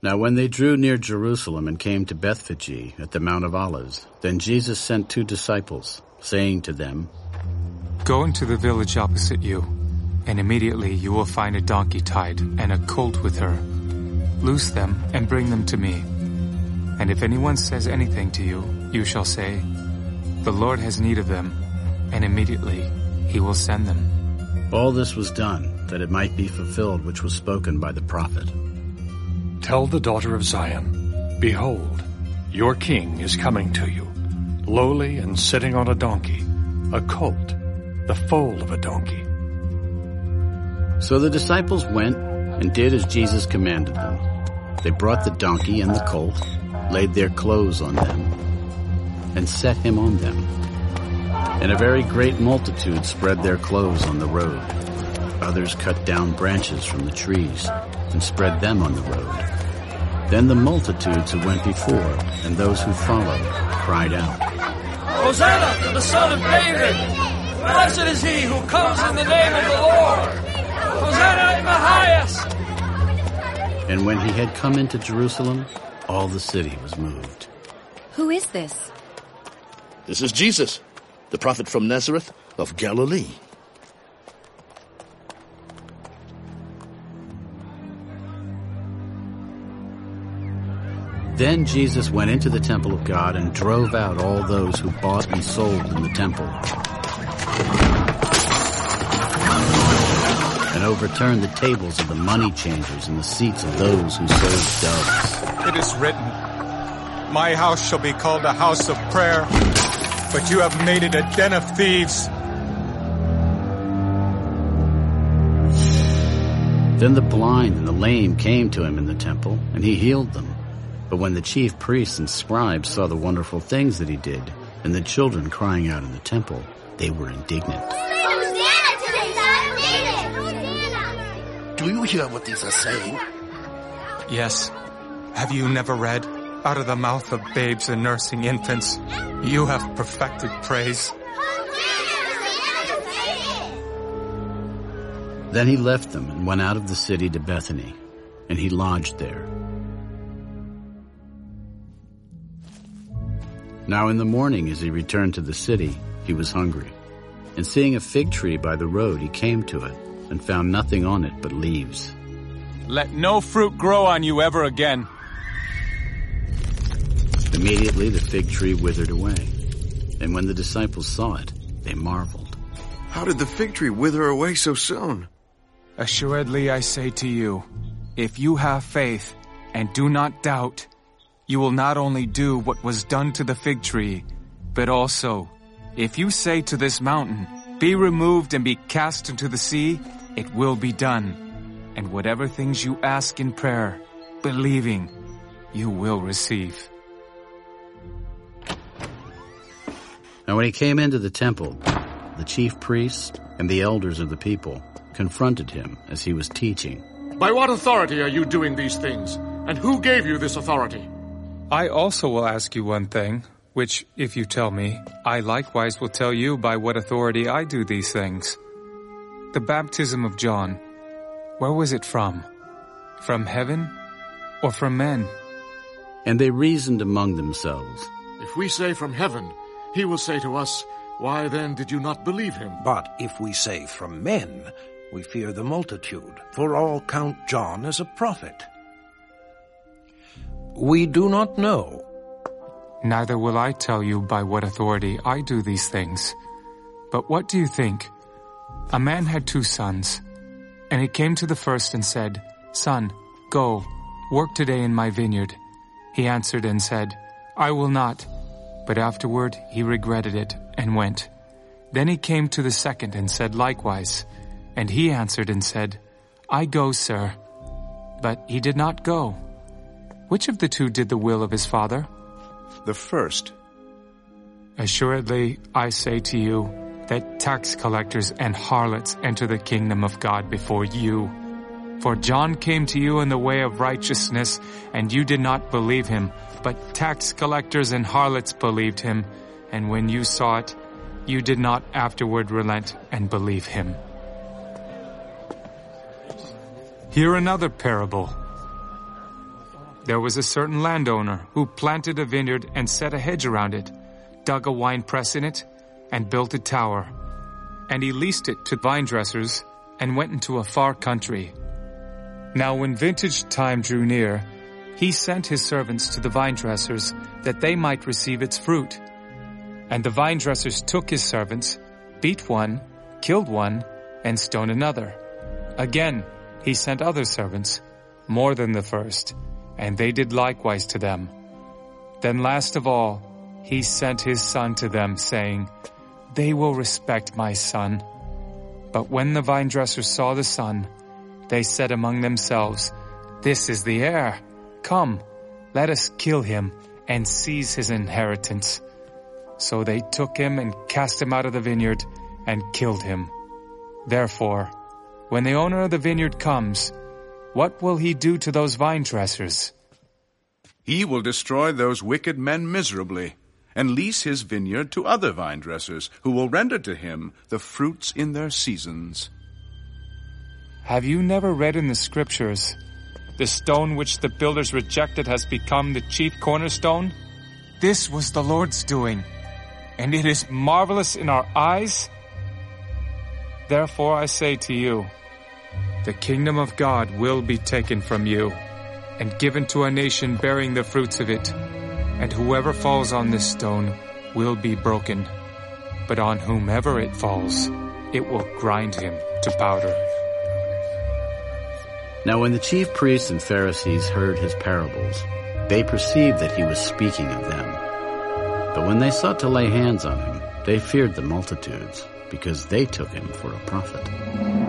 Now when they drew near Jerusalem and came to Bethphage at the Mount of Olives, then Jesus sent two disciples, saying to them, Go into the village opposite you, and immediately you will find a donkey tied and a colt with her. Loose them and bring them to me. And if anyone says anything to you, you shall say, The Lord has need of them, and immediately he will send them. All this was done, that it might be fulfilled which was spoken by the prophet. Tell the daughter of Zion, Behold, your king is coming to you, lowly and sitting on a donkey, a colt, the foal of a donkey. So the disciples went and did as Jesus commanded them. They brought the donkey and the colt, laid their clothes on them, and set him on them. And a very great multitude spread their clothes on the road. Others cut down branches from the trees and spread them on the road. Then the multitudes who went before and those who followed cried out, Hosanna to the Son of David! Blessed is he who comes in the name of the Lord! Hosanna in the highest! And when he had come into Jerusalem, all the city was moved. Who is this? This is Jesus, the prophet from Nazareth of Galilee. Then Jesus went into the temple of God and drove out all those who bought and sold in the temple. And overturned the tables of the money changers and the seats of those who sold doves. It is written, My house shall be called a house of prayer, but you have made it a den of thieves. Then the blind and the lame came to him in the temple, and he healed them. But when the chief priests and scribes saw the wonderful things that he did, and the children crying out in the temple, they were indignant. Do you hear what these are saying? Yes. Have you never read? Out of the mouth of babes and nursing infants, you have perfected praise. Then he left them and went out of the city to Bethany, and he lodged there. Now in the morning as he returned to the city, he was hungry. And seeing a fig tree by the road, he came to it, and found nothing on it but leaves. Let no fruit grow on you ever again. Immediately the fig tree withered away. And when the disciples saw it, they marveled. How did the fig tree wither away so soon? Assuredly I say to you, if you have faith and do not doubt, you will not only do what was done to the fig tree, but also, if you say to this mountain, be removed and be cast into the sea, it will be done. And whatever things you ask in prayer, believing, you will receive. Now when he came into the temple, the chief priests and the elders of the people confronted him as he was teaching. By what authority are you doing these things? And who gave you this authority? I also will ask you one thing, which, if you tell me, I likewise will tell you by what authority I do these things. The baptism of John, where was it from? From heaven or from men? And they reasoned among themselves. If we say from heaven, he will say to us, Why then did you not believe him? But if we say from men, we fear the multitude, for all count John as a prophet. We do not know. Neither will I tell you by what authority I do these things. But what do you think? A man had two sons, and he came to the first and said, Son, go, work today in my vineyard. He answered and said, I will not. But afterward he regretted it and went. Then he came to the second and said likewise. And he answered and said, I go, sir. But he did not go. Which of the two did the will of his father? The first. Assuredly, I say to you that tax collectors and harlots enter the kingdom of God before you. For John came to you in the way of righteousness, and you did not believe him, but tax collectors and harlots believed him, and when you saw it, you did not afterward relent and believe him. Hear another parable. There was a certain landowner who planted a vineyard and set a hedge around it, dug a wine press in it, and built a tower. And he leased it to vine dressers and went into a far country. Now when vintage time drew near, he sent his servants to the vine dressers that they might receive its fruit. And the vine dressers took his servants, beat one, killed one, and stoned another. Again, he sent other servants, more than the first, and they did likewise to them. Then last of all, he sent his son to them, saying, They will respect my son. But when the vine dressers saw the son, they said among themselves, This is the heir. Come, let us kill him and seize his inheritance. So they took him and cast him out of the vineyard and killed him. Therefore, when the owner of the vineyard comes, what will he do to those vine dressers? He will destroy those wicked men miserably, and lease his vineyard to other vine dressers, who will render to him the fruits in their seasons. Have you never read in the scriptures, the stone which the builders rejected has become the chief cornerstone? This was the Lord's doing, and it is marvelous in our eyes. Therefore I say to you, the kingdom of God will be taken from you and given to a nation bearing the fruits of it. And whoever falls on this stone will be broken, but on whomever it falls, it will grind him to powder. Now when the chief priests and Pharisees heard his parables, they perceived that he was speaking of them. But when they sought to lay hands on him, they feared the multitudes, because they took him for a prophet.